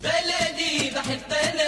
بلدي بحب بلدي